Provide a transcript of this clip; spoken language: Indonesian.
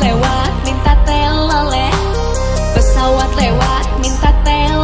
lewat minta telolet Pesawat lewat minta teloleh